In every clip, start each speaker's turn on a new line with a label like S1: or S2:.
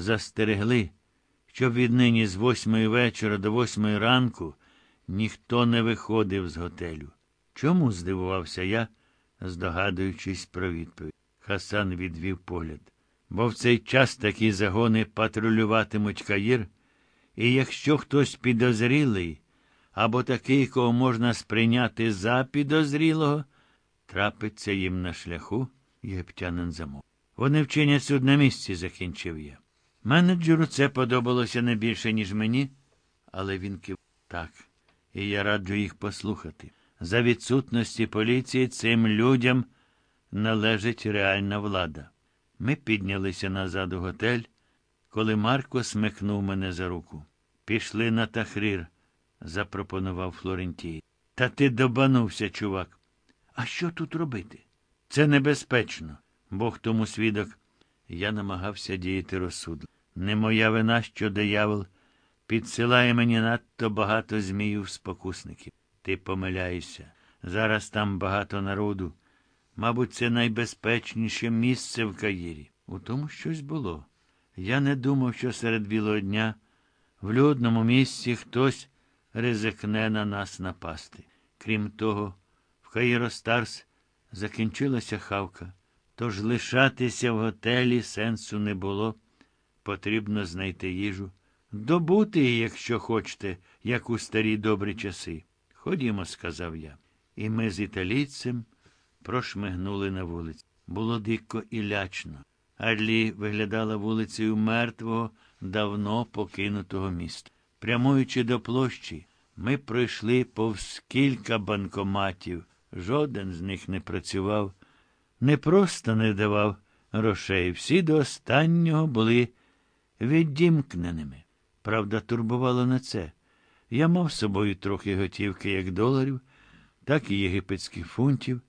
S1: застерегли, щоб віднині з восьмої вечора до восьмої ранку ніхто не виходив з готелю. Чому? здивувався я, здогадуючись про відповідь. Хасан відвів погляд. Бо в цей час такі загони патрулюватимуть Каїр, і якщо хтось підозрілий або такий, кого можна сприйняти за підозрілого, трапиться їм на шляху, єгиптянин замов. Вони вчинять суд на місці, закінчив я. Менеджеру це подобалося не більше, ніж мені, але він кив так, і я раджу їх послухати. За відсутності поліції цим людям належить реальна влада. Ми піднялися назад у готель, коли Марко смикнув мене за руку. Пішли на Тахрір, запропонував Флорентій. Та ти добанувся, чувак. А що тут робити? Це небезпечно. Бог тому свідок. Я намагався діяти розсудно. Не моя вина, що диявол підсилає мені надто багато зміїв спокусників. Ти помиляєшся. Зараз там багато народу. Мабуть, це найбезпечніше місце в Каїрі. У тому щось було. Я не думав, що серед білого дня в людному місці хтось ризикне на нас напасти. Крім того, в Каїростарс закінчилася хавка, тож лишатися в готелі сенсу не було. Потрібно знайти їжу. Добути її, якщо хочете, як у старі добрі часи. Ходімо, сказав я. І ми з італійцем прошмигнули на вулицю. Було дико і лячно. Арлі виглядала вулицею мертвого, давно покинутого міста. Прямуючи до площі, ми пройшли повз кілька банкоматів. Жоден з них не працював, не просто не давав грошей. Всі до останнього були відімкненими. Правда, турбувало на це. Я мав з собою трохи готівки як доларів, так і єгипетських фунтів,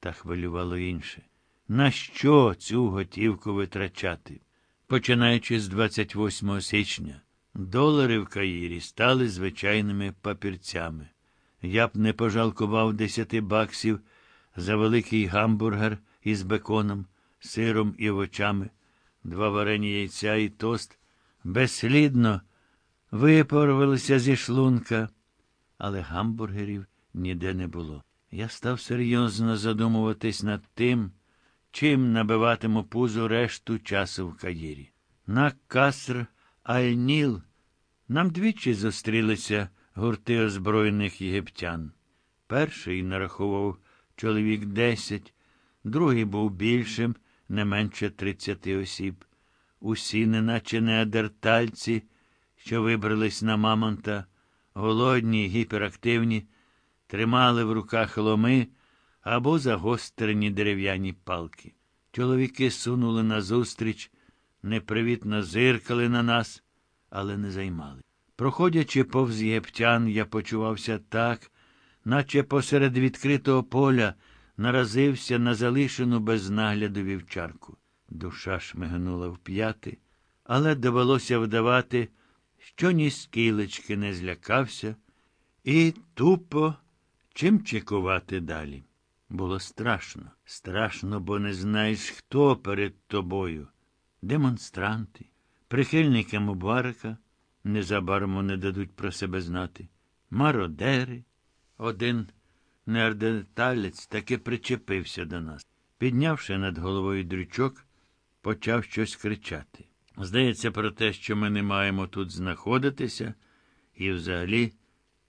S1: та хвилювало інше. На що цю готівку витрачати? Починаючи з 28 січня, долари в Каїрі стали звичайними папірцями. Я б не пожалкував десяти баксів за великий гамбургер із беконом, сиром і овочами, два варені яйця і тост, безслідно випорвалися зі шлунка, але гамбургерів ніде не було. Я став серйозно задумуватись над тим, чим набиватиму пузо решту часу в Каїрі. На Каср Аль-Ніл нам двічі зустрілися гурти озброєних єгиптян. Перший нарахував чоловік десять, другий був більшим, не менше тридцяти осіб. Усі, неначе неадертальці, що вибрались на мамонта, голодні, гіперактивні, тримали в руках ломи або загострені дерев'яні палки. Чоловіки сунули назустріч, непривітно зиркали на нас, але не займали. Проходячи повз єптян, я почувався так, наче посеред відкритого поля наразився на залишену без нагляду вівчарку. Душа шмигнула в п'яти, але довелося вдавати, що ні скілечки не злякався, і тупо чим чекувати далі. Було страшно. Страшно, бо не знаєш, хто перед тобою. Демонстранти, прихильники Мубарака, незабаром не дадуть про себе знати. Мародери. Один неарденталець таки причепився до нас. Піднявши над головою дрючок, почав щось кричати. Здається, про те, що ми не маємо тут знаходитися, і взагалі,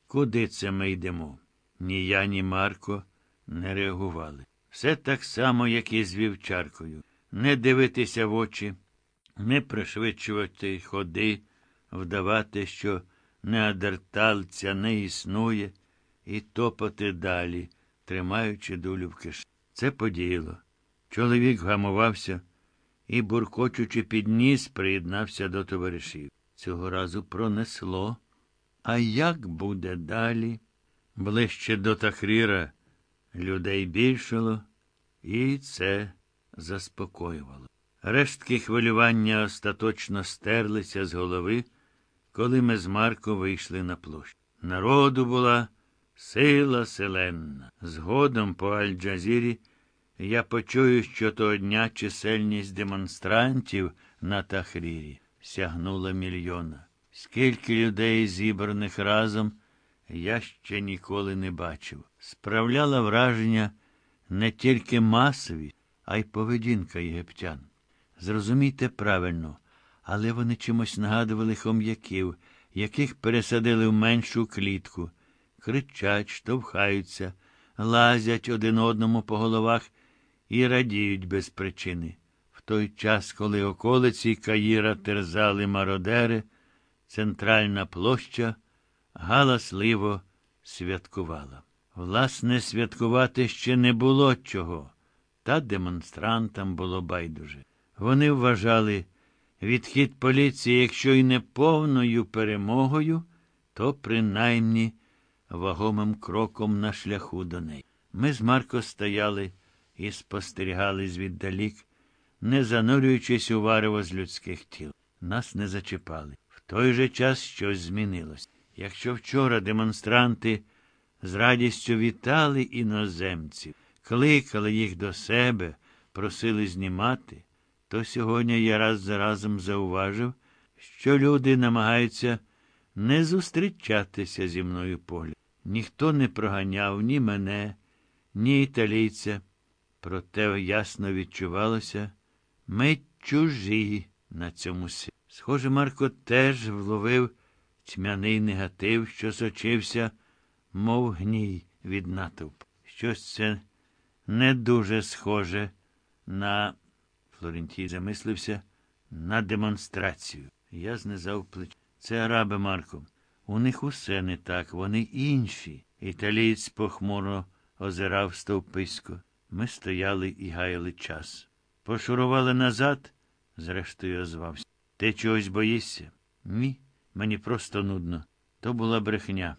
S1: куди це ми йдемо? Ні я, ні Марко не реагували. Все так само, як і з вівчаркою. Не дивитися в очі, не пришвидшувати ходи, вдавати, що неадертальця не існує, і топати далі, тримаючи дулю в кишені. Це подіяло. Чоловік вгамувався і, буркочучи підніс, приєднався до товаришів. Цього разу пронесло. А як буде далі? Ближче до Тахріра людей більшало, і це заспокоювало. Рештки хвилювання остаточно стерлися з голови, коли ми з Марко вийшли на площу. Народу була сила селенна. Згодом по Аль-Джазірі я почую, що того дня чисельність демонстрантів на Тахрірі сягнула мільйона. Скільки людей, зібраних разом, я ще ніколи не бачив. Справляла враження не тільки масові, а й поведінка єгиптян. Зрозумійте правильно, але вони чимось нагадували хом'яків, яких пересадили в меншу клітку, кричать, штовхаються, лазять один одному по головах і радіють без причини. В той час, коли околиці Каїра терзали мародери, центральна площа галасливо святкувала. Власне, святкувати ще не було чого, та демонстрантам було байдуже. Вони вважали відхід поліції, якщо й не повною перемогою, то принаймні вагомим кроком на шляху до неї. Ми з Марко стояли і спостерігали звіддалік, не занурюючись у варево з людських тіл. Нас не зачіпали. В той же час щось змінилось. Якщо вчора демонстранти з радістю вітали іноземців, кликали їх до себе, просили знімати, то сьогодні я раз за разом зауважив, що люди намагаються не зустрічатися зі мною погляд. Ніхто не проганяв ні мене, ні італійця. Проте ясно відчувалося, ми чужі на цьому світі. Схоже, Марко теж вловив тьмяний негатив, що сочився, мов гній від натовпу. Щось це не дуже схоже на. Флорентій замислився на демонстрацію. Я знизав плечі. Це араби, Марко. У них усе не так, вони інші. Італієць похмуро озирав стовписько. Ми стояли і гаяли час. Пошурували назад, зрештою озвався. Ти чогось боїшся? Ні, мені просто нудно. То була брехня.